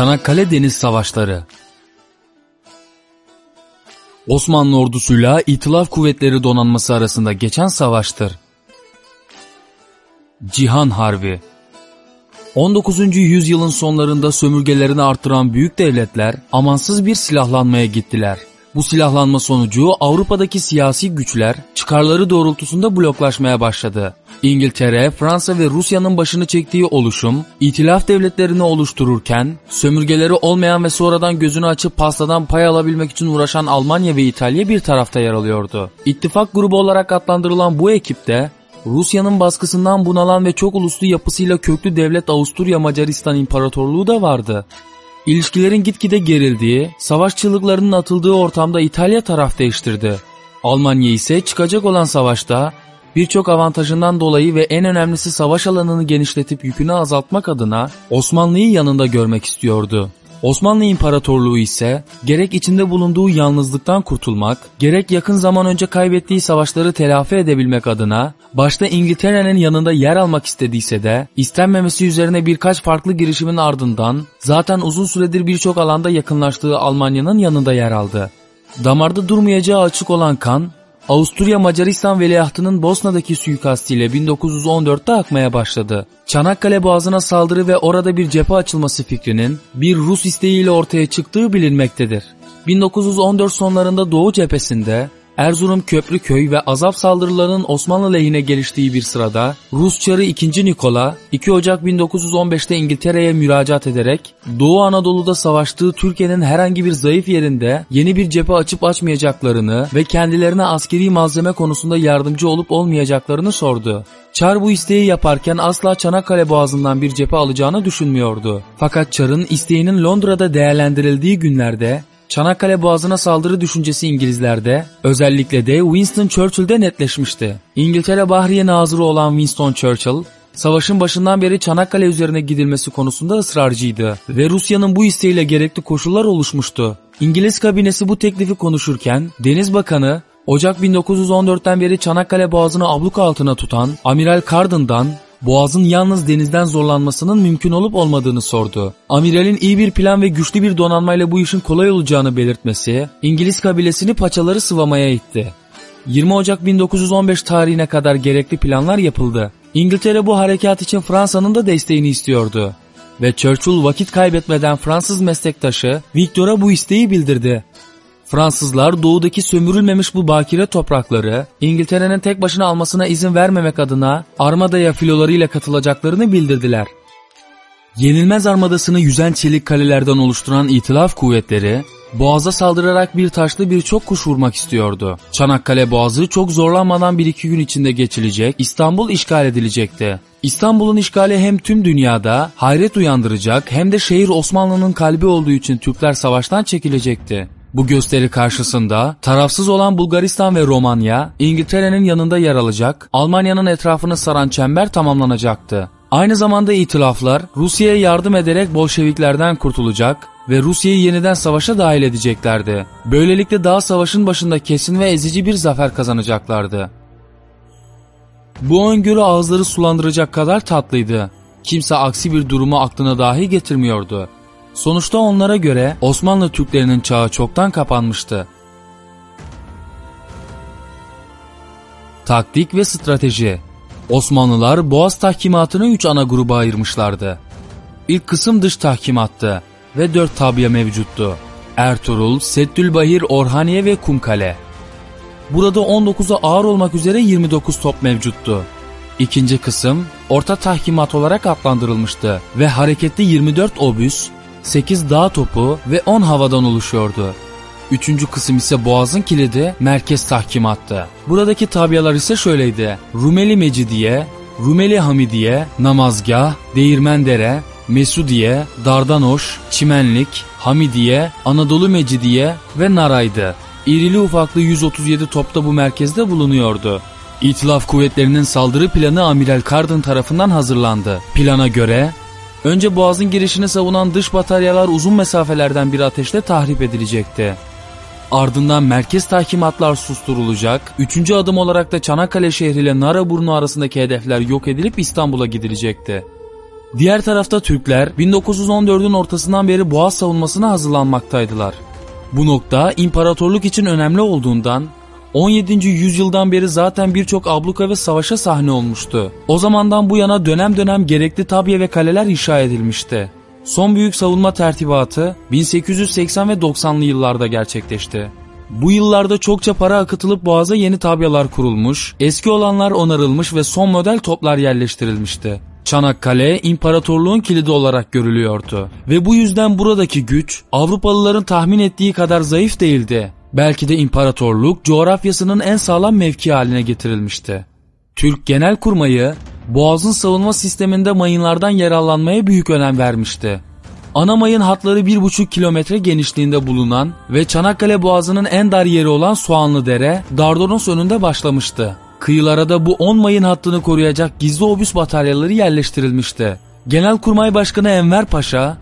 Çanakkale Deniz Savaşları Osmanlı ordusuyla İtilaf Kuvvetleri Donanması arasında geçen savaştır. Cihan Harbi 19. yüzyılın sonlarında sömürgelerini arttıran büyük devletler amansız bir silahlanmaya gittiler. Bu silahlanma sonucu Avrupa'daki siyasi güçler çıkarları doğrultusunda bloklaşmaya başladı. İngiltere, Fransa ve Rusya'nın başını çektiği oluşum, itilaf devletlerini oluştururken, sömürgeleri olmayan ve sonradan gözünü açıp pastadan pay alabilmek için uğraşan Almanya ve İtalya bir tarafta yer alıyordu. İttifak grubu olarak adlandırılan bu ekipte, Rusya'nın baskısından bunalan ve çok uluslu yapısıyla köklü devlet Avusturya Macaristan İmparatorluğu da vardı. İlişkilerin gitgide gerildiği, savaş çığlıklarının atıldığı ortamda İtalya taraf değiştirdi. Almanya ise çıkacak olan savaşta birçok avantajından dolayı ve en önemlisi savaş alanını genişletip yükünü azaltmak adına Osmanlı'yı yanında görmek istiyordu. Osmanlı İmparatorluğu ise gerek içinde bulunduğu yalnızlıktan kurtulmak, gerek yakın zaman önce kaybettiği savaşları telafi edebilmek adına başta İngiltere'nin yanında yer almak istediyse de istenmemesi üzerine birkaç farklı girişimin ardından zaten uzun süredir birçok alanda yakınlaştığı Almanya'nın yanında yer aldı. Damarda durmayacağı açık olan kan Avusturya Macaristan veliahtının Bosna'daki suikastiyle 1914'te akmaya başladı. Çanakkale Boğazı'na saldırı ve orada bir cephe açılması fikrinin bir Rus isteğiyle ortaya çıktığı bilinmektedir. 1914 sonlarında Doğu cephesinde Erzurum Köprüköy ve Azap saldırılarının Osmanlı lehine geliştiği bir sırada Rus Çarı 2. Nikola 2 Ocak 1915'te İngiltere'ye müracaat ederek Doğu Anadolu'da savaştığı Türkiye'nin herhangi bir zayıf yerinde yeni bir cephe açıp açmayacaklarını ve kendilerine askeri malzeme konusunda yardımcı olup olmayacaklarını sordu. Çar bu isteği yaparken asla Çanakkale Boğazı'ndan bir cephe alacağını düşünmüyordu. Fakat Çar'ın isteğinin Londra'da değerlendirildiği günlerde Çanakkale Boğazı'na saldırı düşüncesi İngilizlerde, özellikle de Winston Churchill'de netleşmişti. İngiltere Bahriye Nazırı olan Winston Churchill, savaşın başından beri Çanakkale üzerine gidilmesi konusunda ısrarcıydı ve Rusya'nın bu isteğiyle gerekli koşullar oluşmuştu. İngiliz kabinesi bu teklifi konuşurken Deniz Bakanı Ocak 1914'ten beri Çanakkale Boğazı'nı abluk altına tutan Amiral Carden'dan Boğaz'ın yalnız denizden zorlanmasının mümkün olup olmadığını sordu. Amiralin iyi bir plan ve güçlü bir donanmayla bu işin kolay olacağını belirtmesi, İngiliz kabilesini paçaları sıvamaya itti. 20 Ocak 1915 tarihine kadar gerekli planlar yapıldı. İngiltere bu harekat için Fransa'nın da desteğini istiyordu. Ve Churchill vakit kaybetmeden Fransız meslektaşı Victor'a bu isteği bildirdi. Fransızlar doğudaki sömürülmemiş bu bakire toprakları İngiltere'nin tek başına almasına izin vermemek adına armadaya filolarıyla katılacaklarını bildirdiler. Yenilmez armadasını yüzen çelik kalelerden oluşturan itilaf kuvvetleri Boğaz'a saldırarak bir taşlı birçok kuş vurmak istiyordu. Çanakkale Boğazı çok zorlanmadan bir iki gün içinde geçilecek, İstanbul işgal edilecekti. İstanbul'un işgali hem tüm dünyada hayret uyandıracak hem de şehir Osmanlı'nın kalbi olduğu için Türkler savaştan çekilecekti. Bu gösteri karşısında tarafsız olan Bulgaristan ve Romanya İngiltere'nin yanında yer alacak, Almanya'nın etrafını saran çember tamamlanacaktı. Aynı zamanda itilaflar Rusya'ya yardım ederek Bolşeviklerden kurtulacak ve Rusya'yı yeniden savaşa dahil edeceklerdi. Böylelikle daha savaşın başında kesin ve ezici bir zafer kazanacaklardı. Bu öngörü ağızları sulandıracak kadar tatlıydı. Kimse aksi bir durumu aklına dahi getirmiyordu. Sonuçta onlara göre Osmanlı Türklerinin çağı çoktan kapanmıştı. Taktik ve strateji Osmanlılar Boğaz tahkimatını 3 ana gruba ayırmışlardı. İlk kısım dış tahkimattı ve 4 tabya mevcuttu. Ertuğrul, Settülbahir, Orhaniye ve Kumkale. Burada 19'a ağır olmak üzere 29 top mevcuttu. İkinci kısım orta tahkimat olarak adlandırılmıştı ve hareketli 24 obüs, 8 dağ topu ve 10 havadan oluşuyordu. Üçüncü kısım ise Boğaz'ın kilidi merkez tahkimattı. Buradaki tabiyalar ise şöyleydi. Rumeli Mecidiye, Rumeli Hamidiye, Namazgah, Değirmendere, Mesudiye, Dardanoş, Çimenlik, Hamidiye, Anadolu Mecidiye ve Naray'dı. İrili ufaklı 137 topta bu merkezde bulunuyordu. İtilaf kuvvetlerinin saldırı planı Amiral Carden tarafından hazırlandı. Plana göre önce boğazın girişini savunan dış bataryalar uzun mesafelerden bir ateşle tahrip edilecekti. Ardından merkez tahkimatlar susturulacak. Üçüncü adım olarak da Çanakkale şehri ile Naraburnu arasındaki hedefler yok edilip İstanbul'a gidilecekti. Diğer tarafta Türkler 1914'ün ortasından beri Boğaz savunmasına hazırlanmaktaydılar. Bu nokta imparatorluk için önemli olduğundan 17. yüzyıldan beri zaten birçok abluka ve savaşa sahne olmuştu. O zamandan bu yana dönem dönem gerekli tabiye ve kaleler inşa edilmişti. Son büyük savunma tertibatı 1880 ve 90'lı yıllarda gerçekleşti. Bu yıllarda çokça para akıtılıp boğaza yeni tabyalar kurulmuş, eski olanlar onarılmış ve son model toplar yerleştirilmişti. Çanakkale imparatorluğun kilidi olarak görülüyordu ve bu yüzden buradaki güç Avrupalıların tahmin ettiği kadar zayıf değildi. Belki de imparatorluk coğrafyasının en sağlam mevki haline getirilmişti. Türk Genel Kurmayı Boğaz'ın savunma sisteminde mayınlardan yararlanmaya büyük önem vermişti. Ana mayın hatları 1,5 kilometre genişliğinde bulunan ve Çanakkale Boğazı'nın en dar yeri olan Soğanlıdere, Dardanos önünde başlamıştı. Kıyılara da bu 10 mayın hattını koruyacak gizli obüs bataryaları yerleştirilmişti. Genelkurmay Başkanı Enver Paşa,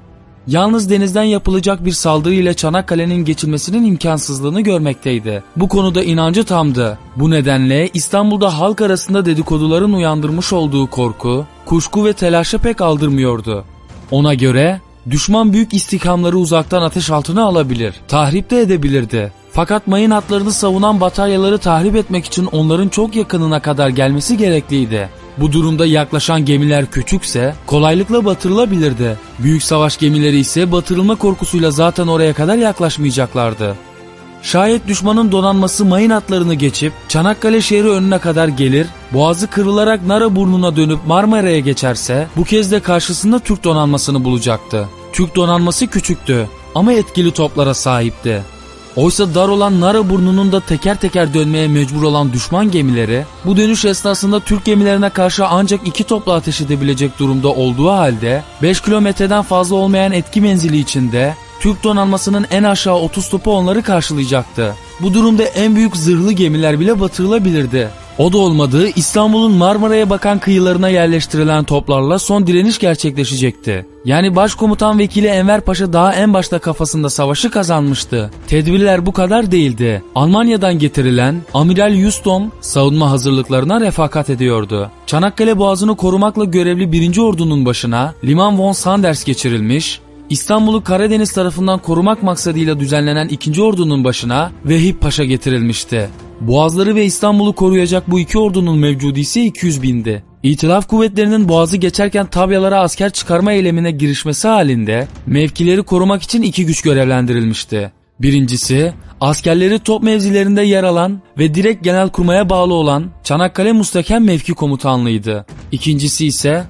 yalnız denizden yapılacak bir saldırı ile Çanakkale'nin geçilmesinin imkansızlığını görmekteydi. Bu konuda inancı tamdı. Bu nedenle İstanbul'da halk arasında dedikoduların uyandırmış olduğu korku, kuşku ve telaşa pek aldırmıyordu. Ona göre düşman büyük istikamları uzaktan ateş altına alabilir, tahrip de edebilirdi. Fakat mayın hatlarını savunan bataryaları tahrip etmek için onların çok yakınına kadar gelmesi gerekliydi. Bu durumda yaklaşan gemiler küçükse kolaylıkla batırılabilirdi. Büyük savaş gemileri ise batırılma korkusuyla zaten oraya kadar yaklaşmayacaklardı. Şayet düşmanın donanması mayın hatlarını geçip Çanakkale şehri önüne kadar gelir, boğazı kırılarak Nara burnuna dönüp Marmara'ya geçerse bu kez de karşısında Türk donanmasını bulacaktı. Türk donanması küçüktü ama etkili toplara sahipti. Oysa dar olan Nara burnunun da teker teker dönmeye mecbur olan düşman gemileri bu dönüş esnasında Türk gemilerine karşı ancak iki topla ateş edebilecek durumda olduğu halde 5 kilometreden fazla olmayan etki menzili içinde Türk donanmasının en aşağı 30 topu onları karşılayacaktı. Bu durumda en büyük zırhlı gemiler bile batırılabilirdi. O da olmadığı İstanbul'un Marmara'ya bakan kıyılarına yerleştirilen toplarla son direniş gerçekleşecekti. Yani başkomutan vekili Enver Paşa daha en başta kafasında savaşı kazanmıştı. Tedbirler bu kadar değildi. Almanya'dan getirilen Amiral Houston savunma hazırlıklarına refakat ediyordu. Çanakkale Boğazı'nı korumakla görevli 1. Ordunun başına Liman von Sanders geçirilmiş, İstanbul'u Karadeniz tarafından korumak maksadıyla düzenlenen 2. Ordu'nun başına Vehip Paşa getirilmişti. Boğazları ve İstanbul'u koruyacak bu iki ordunun mevcudu ise 200 bindi. İtilaf kuvvetlerinin boğazı geçerken tabyalara asker çıkarma eylemine girişmesi halinde mevkileri korumak için iki güç görevlendirilmişti. Birincisi askerleri top mevzilerinde yer alan ve direkt genel kurmaya bağlı olan Çanakkale Mustakem Mevki Komutanlığıydı. İkincisi ise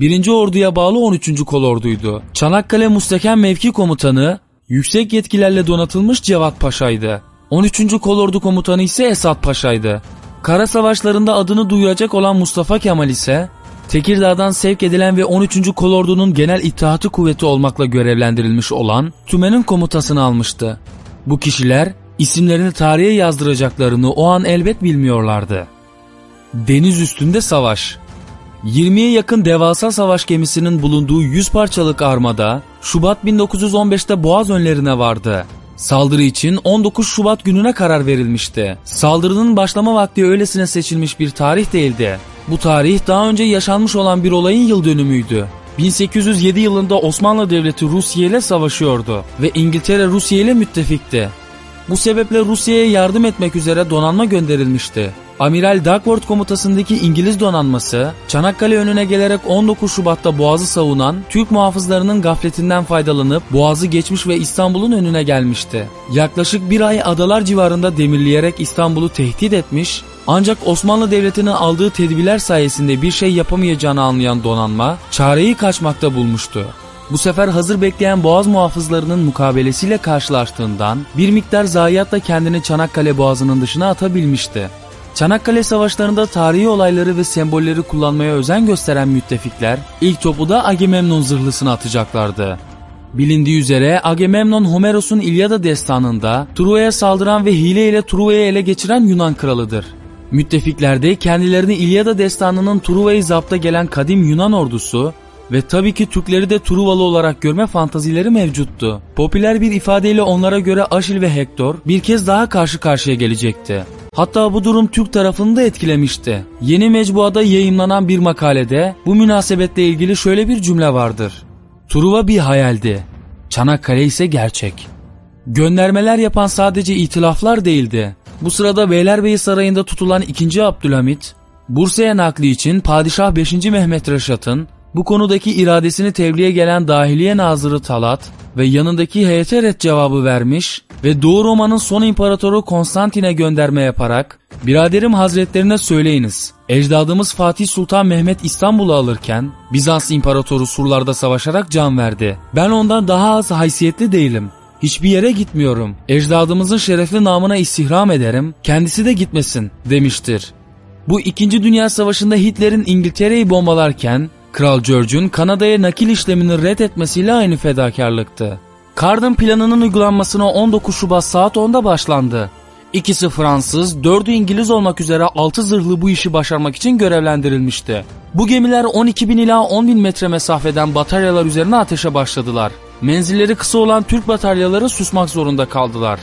1. Ordu'ya bağlı 13. Kolordu'ydu. Çanakkale Mustakem Mevki Komutanı yüksek yetkilerle donatılmış Cevat Paşa'ydı. 13. Kolordu Komutanı ise Esat Paşa'ydı. Kara savaşlarında adını duyuracak olan Mustafa Kemal ise Tekirdağ'dan sevk edilen ve 13. Kolordu'nun genel itaatı kuvveti olmakla görevlendirilmiş olan Tümen'in komutasını almıştı. Bu kişiler isimlerini tarihe yazdıracaklarını o an elbet bilmiyorlardı. Deniz üstünde savaş 20'ye yakın devasa savaş gemisinin bulunduğu 100 parçalık armada Şubat 1915'te Boğaz önlerine vardı. Saldırı için 19 Şubat gününe karar verilmişti. Saldırının başlama vakti öylesine seçilmiş bir tarih değildi. Bu tarih daha önce yaşanmış olan bir olayın yıl dönümüydü. 1807 yılında Osmanlı Devleti Rusya ile savaşıyordu ve İngiltere Rusya ile müttefikti. Bu sebeple Rusya'ya yardım etmek üzere donanma gönderilmişti. Amiral Duckworth komutasındaki İngiliz donanması Çanakkale önüne gelerek 19 Şubat'ta Boğaz'ı savunan Türk muhafızlarının gafletinden faydalanıp Boğaz'ı geçmiş ve İstanbul'un önüne gelmişti. Yaklaşık bir ay adalar civarında demirleyerek İstanbul'u tehdit etmiş ancak Osmanlı Devleti'nin aldığı tedbirler sayesinde bir şey yapamayacağını anlayan donanma çareyi kaçmakta bulmuştu. Bu sefer hazır bekleyen boğaz muhafızlarının mukabelesiyle karşılaştığından bir miktar zayiatla kendini Çanakkale boğazının dışına atabilmişti. Çanakkale Savaşları'nda tarihi olayları ve sembolleri kullanmaya özen gösteren müttefikler ilk topu da Agamemnon zırhlısına atacaklardı. Bilindiği üzere Agamemnon Homeros'un İlyada destanında Truva'ya saldıran ve hile ile Truva'yı ele geçiren Yunan kralıdır. Müttefikler de kendilerini İlyada destanının Truva'yı zapta gelen kadim Yunan ordusu ve tabii ki Türkleri de Truvalı olarak görme fantazileri mevcuttu. Popüler bir ifadeyle onlara göre Aşil ve Hektor bir kez daha karşı karşıya gelecekti. Hatta bu durum Türk tarafını da etkilemişti. Yeni mecbuada yayımlanan bir makalede bu münasebetle ilgili şöyle bir cümle vardır. Truva bir hayaldi. Çanakkale ise gerçek. Göndermeler yapan sadece itilaflar değildi. Bu sırada Beylerbeyi Sarayı'nda tutulan 2. Abdülhamit, Bursa'ya nakli için Padişah 5. Mehmet Reşat'ın bu konudaki iradesini tebliğe gelen Dahiliye Nazırı Talat ve yanındaki heyete red cevabı vermiş ve Doğu Roma'nın son imparatoru Konstantin'e gönderme yaparak Biraderim hazretlerine söyleyiniz. Ecdadımız Fatih Sultan Mehmet İstanbul'u alırken Bizans imparatoru surlarda savaşarak can verdi. Ben ondan daha az haysiyetli değilim. Hiçbir yere gitmiyorum. Ecdadımızın şerefli namına istihram ederim. Kendisi de gitmesin demiştir. Bu 2. Dünya Savaşı'nda Hitler'in İngiltere'yi bombalarken Kral George'un Kanada'ya nakil işlemini red etmesiyle aynı fedakarlıktı. Cardin planının uygulanmasına 19 Şubat saat 10'da başlandı. İkisi Fransız, dördü İngiliz olmak üzere 6 zırhlı bu işi başarmak için görevlendirilmişti. Bu gemiler 12 bin ila 10 bin metre mesafeden bataryalar üzerine ateşe başladılar. Menzilleri kısa olan Türk bataryaları susmak zorunda kaldılar.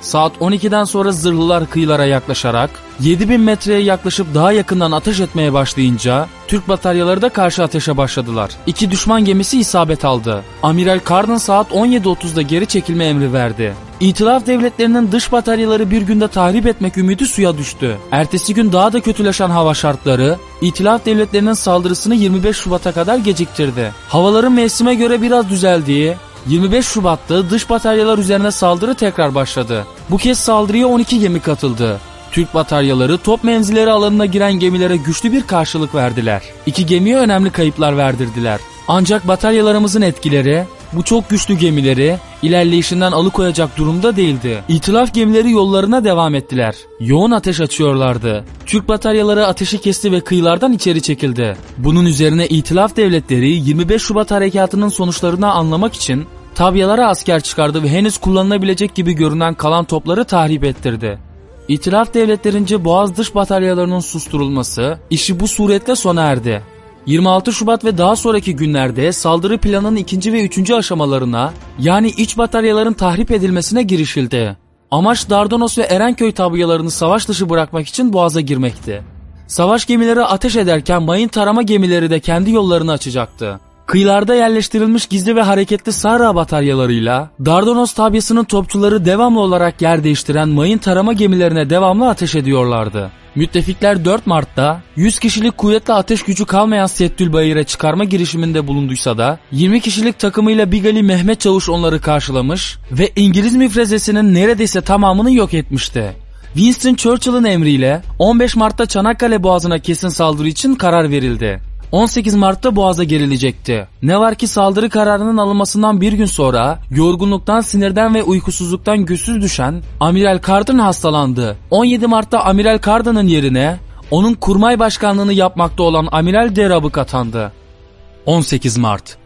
Saat 12'den sonra zırhlılar kıyılara yaklaşarak 7000 metreye yaklaşıp daha yakından ateş etmeye başlayınca Türk bataryaları da karşı ateşe başladılar. İki düşman gemisi isabet aldı. Amiral Carden saat 17.30'da geri çekilme emri verdi. İtilaf devletlerinin dış bataryaları bir günde tahrip etmek ümidi suya düştü. Ertesi gün daha da kötüleşen hava şartları İtilaf devletlerinin saldırısını 25 Şubat'a kadar geciktirdi. Havaların mevsime göre biraz düzeldiği 25 Şubat'ta dış bataryalar üzerine saldırı tekrar başladı. Bu kez saldırıya 12 gemi katıldı. Türk bataryaları top menzilleri alanına giren gemilere güçlü bir karşılık verdiler. İki gemiye önemli kayıplar verdirdiler. Ancak bataryalarımızın etkileri bu çok güçlü gemileri ilerleyişinden alıkoyacak durumda değildi. İtilaf gemileri yollarına devam ettiler. Yoğun ateş açıyorlardı. Türk bataryaları ateşi kesti ve kıyılardan içeri çekildi. Bunun üzerine İtilaf devletleri 25 Şubat harekatının sonuçlarını anlamak için tabyalara asker çıkardı ve henüz kullanılabilecek gibi görünen kalan topları tahrip ettirdi. İtilaf devletlerince Boğaz dış bataryalarının susturulması işi bu suretle sona erdi. 26 Şubat ve daha sonraki günlerde saldırı planının ikinci ve üçüncü aşamalarına yani iç bataryaların tahrip edilmesine girişildi. Amaç Dardanos ve Erenköy tabyalarını savaş dışı bırakmak için boğaza girmekti. Savaş gemileri ateş ederken mayın tarama gemileri de kendi yollarını açacaktı. Kıyılarda yerleştirilmiş gizli ve hareketli Sahra bataryalarıyla Dardanos tabyasının topçuları devamlı olarak yer değiştiren mayın tarama gemilerine devamlı ateş ediyorlardı. Müttefikler 4 Mart'ta 100 kişilik kuvvetle ateş gücü kalmayan Settülbayır'a çıkarma girişiminde bulunduysa da 20 kişilik takımıyla Bigali Mehmet Çavuş onları karşılamış ve İngiliz müfrezesinin neredeyse tamamını yok etmişti. Winston Churchill'ın emriyle 15 Mart'ta Çanakkale Boğazı'na kesin saldırı için karar verildi. 18 Mart'ta Boğaz'a gerilecekti. Ne var ki saldırı kararının alınmasından bir gün sonra yorgunluktan, sinirden ve uykusuzluktan güçsüz düşen Amiral Carden hastalandı. 17 Mart'ta Amiral Carden'ın yerine onun kurmay başkanlığını yapmakta olan Amiral Derabık atandı. 18 Mart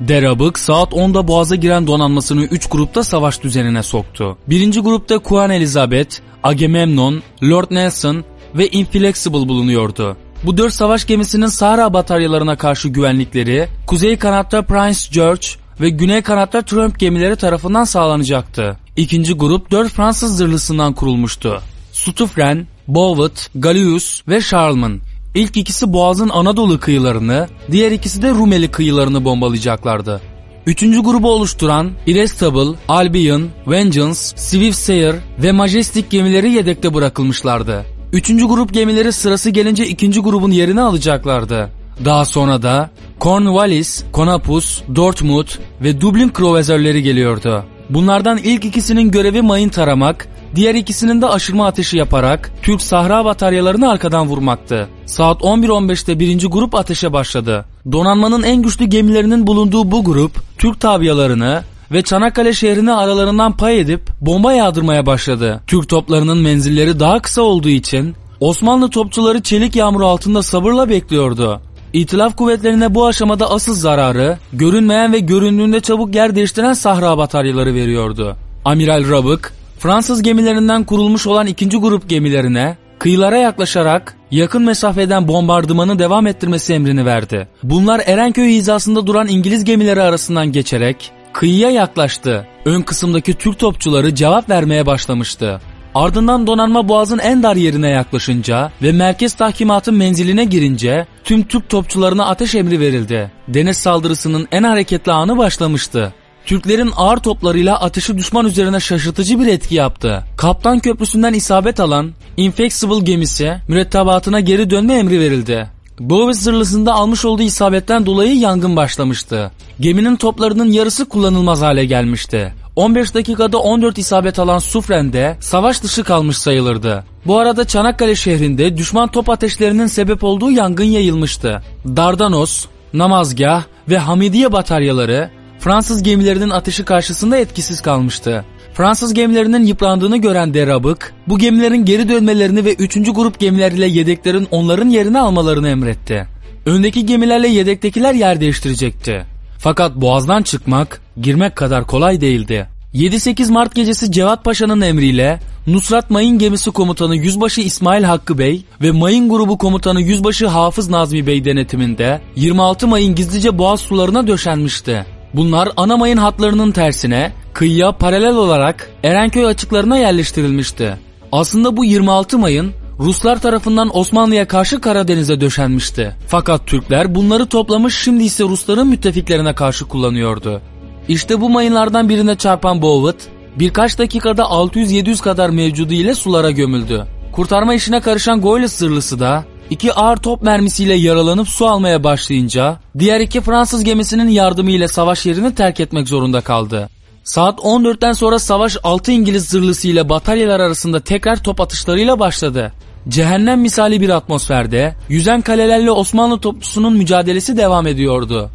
Derabık saat 10'da Boğaz'a giren donanmasını 3 grupta savaş düzenine soktu. Birinci grupta Queen Elizabeth, Agamemnon, Lord Nelson ve Inflexible bulunuyordu. Bu dört savaş gemisinin Sahra bataryalarına karşı güvenlikleri kuzey kanatta Prince George ve güney kanatta Trump gemileri tarafından sağlanacaktı. İkinci grup dört Fransız zırhlısından kurulmuştu. Stufren, Bowet, Gallius ve Charlemagne. İlk ikisi Boğaz'ın Anadolu kıyılarını, diğer ikisi de Rumeli kıyılarını bombalayacaklardı. Üçüncü grubu oluşturan Irresistible, Albion, Vengeance, Swiftsayer ve Majestic gemileri yedekte bırakılmışlardı. Üçüncü grup gemileri sırası gelince ikinci grubun yerini alacaklardı. Daha sonra da Cornwallis, Conapus, Dortmund ve Dublin kruvazörleri geliyordu. Bunlardan ilk ikisinin görevi mayın taramak, diğer ikisinin de aşırma ateşi yaparak Türk Sahra bataryalarını arkadan vurmaktı. Saat 11.15'te birinci grup ateşe başladı. Donanmanın en güçlü gemilerinin bulunduğu bu grup Türk tabiyalarını ve Çanakkale şehrini aralarından pay edip bomba yağdırmaya başladı. Türk toplarının menzilleri daha kısa olduğu için Osmanlı topçuları çelik yağmuru altında sabırla bekliyordu. İtilaf kuvvetlerine bu aşamada asıl zararı görünmeyen ve göründüğünde çabuk yer değiştiren Sahra bataryaları veriyordu. Amiral Rabık, Fransız gemilerinden kurulmuş olan ikinci grup gemilerine kıyılara yaklaşarak yakın mesafeden bombardımanı devam ettirmesi emrini verdi. Bunlar Erenköy hizasında duran İngiliz gemileri arasından geçerek kıyıya yaklaştı. Ön kısımdaki Türk topçuları cevap vermeye başlamıştı. Ardından donanma boğazın en dar yerine yaklaşınca ve merkez tahkimatın menziline girince tüm Türk topçularına ateş emri verildi. Deniz saldırısının en hareketli anı başlamıştı. Türklerin ağır toplarıyla ateşi düşman üzerine şaşırtıcı bir etki yaptı. Kaptan Köprüsü'nden isabet alan Inflexible gemisi mürettebatına geri dönme emri verildi. Bovis zırhlısında almış olduğu isabetten dolayı yangın başlamıştı. Geminin toplarının yarısı kullanılmaz hale gelmişti. 15 dakikada 14 isabet alan Sufren de savaş dışı kalmış sayılırdı. Bu arada Çanakkale şehrinde düşman top ateşlerinin sebep olduğu yangın yayılmıştı. Dardanos, Namazgah ve Hamidiye bataryaları Fransız gemilerinin ateşi karşısında etkisiz kalmıştı. Fransız gemilerinin yıprandığını gören Derabık, bu gemilerin geri dönmelerini ve 3. grup gemiler ile yedeklerin onların yerine almalarını emretti. Öndeki gemilerle yedektekiler yer değiştirecekti. Fakat boğazdan çıkmak, girmek kadar kolay değildi. 7-8 Mart gecesi Cevat Paşa'nın emriyle Nusrat Mayın gemisi komutanı Yüzbaşı İsmail Hakkı Bey ve Mayın grubu komutanı Yüzbaşı Hafız Nazmi Bey denetiminde 26 Mayın gizlice boğaz sularına döşenmişti. Bunlar ana mayın hatlarının tersine kıyıya paralel olarak Erenköy açıklarına yerleştirilmişti. Aslında bu 26 mayın Ruslar tarafından Osmanlı'ya karşı Karadeniz'e döşenmişti. Fakat Türkler bunları toplamış şimdi ise Rusların müttefiklerine karşı kullanıyordu. İşte bu mayınlardan birine çarpan Bowet birkaç dakikada 600-700 kadar mevcudu ile sulara gömüldü. Kurtarma işine karışan Goyles zırhlısı da iki ağır top mermisiyle yaralanıp su almaya başlayınca diğer iki Fransız gemisinin yardımıyla savaş yerini terk etmek zorunda kaldı. Saat 14'ten sonra savaş 6 İngiliz zırhlısı ile bataryalar arasında tekrar top atışlarıyla başladı. Cehennem misali bir atmosferde yüzen kalelerle Osmanlı topçusunun mücadelesi devam ediyordu.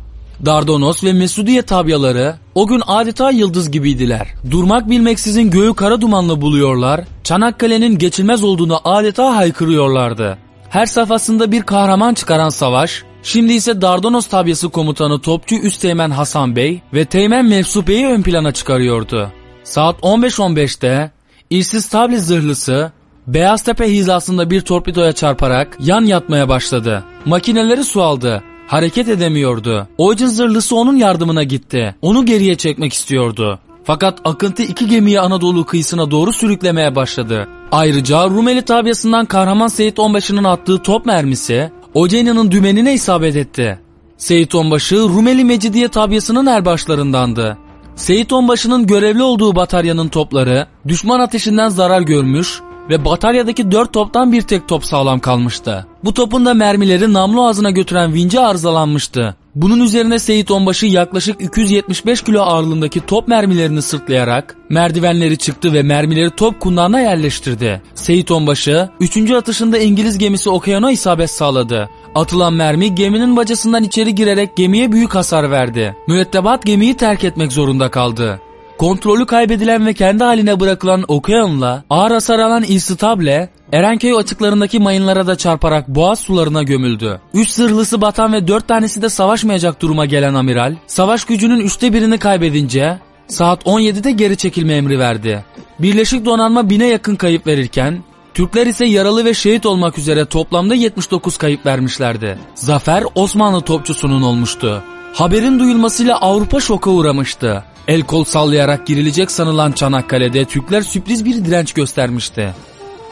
Dardanos ve Mesudiye tabyaları o gün adeta yıldız gibiydiler. Durmak bilmeksizin göğü kara dumanla buluyorlar, Çanakkale'nin geçilmez olduğunu adeta haykırıyorlardı. Her safhasında bir kahraman çıkaran savaş, şimdi ise Dardanos tabyası komutanı Topçu Üsteğmen Hasan Bey ve Teğmen Mevsup Bey'i ön plana çıkarıyordu. Saat 15.15'te İşsiz Tabliz zırhlısı Beyaztepe hizasında bir torpidoya çarparak yan yatmaya başladı. Makineleri su aldı. Hareket edemiyordu. Oycun zırhlısı onun yardımına gitti. Onu geriye çekmek istiyordu. Fakat akıntı iki gemiyi Anadolu kıyısına doğru sürüklemeye başladı. Ayrıca Rumeli tabyasından Kahraman Seyit Onbaşı'nın attığı top mermisi Oceyna'nın dümenine isabet etti. Seyit Onbaşı Rumeli Mecidiye tabyasının erbaşlarındandı. Seyit Onbaşı'nın görevli olduğu bataryanın topları düşman ateşinden zarar görmüş ve bataryadaki dört toptan bir tek top sağlam kalmıştı. Bu topun da mermileri namlu ağzına götüren vinci arızalanmıştı. Bunun üzerine Seyit Onbaşı yaklaşık 275 kilo ağırlığındaki top mermilerini sırtlayarak merdivenleri çıktı ve mermileri top kundağına yerleştirdi. Seyit Onbaşı 3. atışında İngiliz gemisi Okyan'a isabet sağladı. Atılan mermi geminin bacasından içeri girerek gemiye büyük hasar verdi. Mürettebat gemiyi terk etmek zorunda kaldı. Kontrolü kaybedilen ve kendi haline bırakılan Okean'la ağır hasar alan İstitable, Erenköy açıklarındaki mayınlara da çarparak boğaz sularına gömüldü. Üç zırhlısı batan ve dört tanesi de savaşmayacak duruma gelen amiral, savaş gücünün üçte birini kaybedince saat 17'de geri çekilme emri verdi. Birleşik donanma bine yakın kayıp verirken, Türkler ise yaralı ve şehit olmak üzere toplamda 79 kayıp vermişlerdi. Zafer Osmanlı topçusunun olmuştu. Haberin duyulmasıyla Avrupa şoka uğramıştı. El kol sallayarak girilecek sanılan Çanakkale'de Türkler sürpriz bir direnç göstermişti.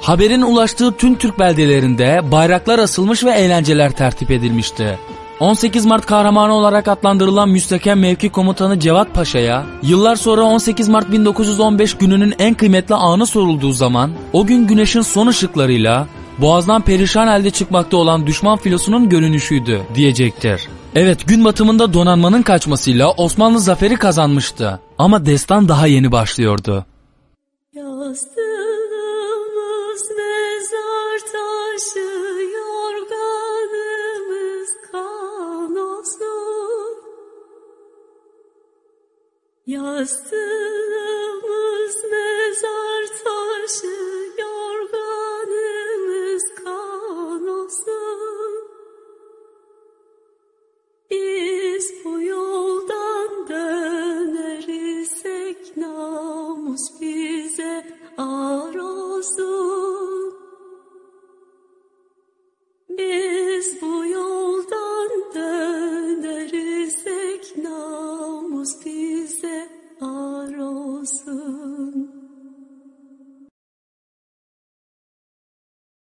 Haberin ulaştığı tüm Türk beldelerinde bayraklar asılmış ve eğlenceler tertip edilmişti. 18 Mart kahramanı olarak adlandırılan müstehkem mevki komutanı Cevat Paşa'ya yıllar sonra 18 Mart 1915 gününün en kıymetli anı sorulduğu zaman o gün güneşin son ışıklarıyla boğazdan perişan elde çıkmakta olan düşman filosunun görünüşüydü diyecektir. Evet gün batımında donanmanın kaçmasıyla Osmanlı zaferi kazanmıştı. Ama destan daha yeni başlıyordu. Yazdığımız Yastığımız mezar taşı.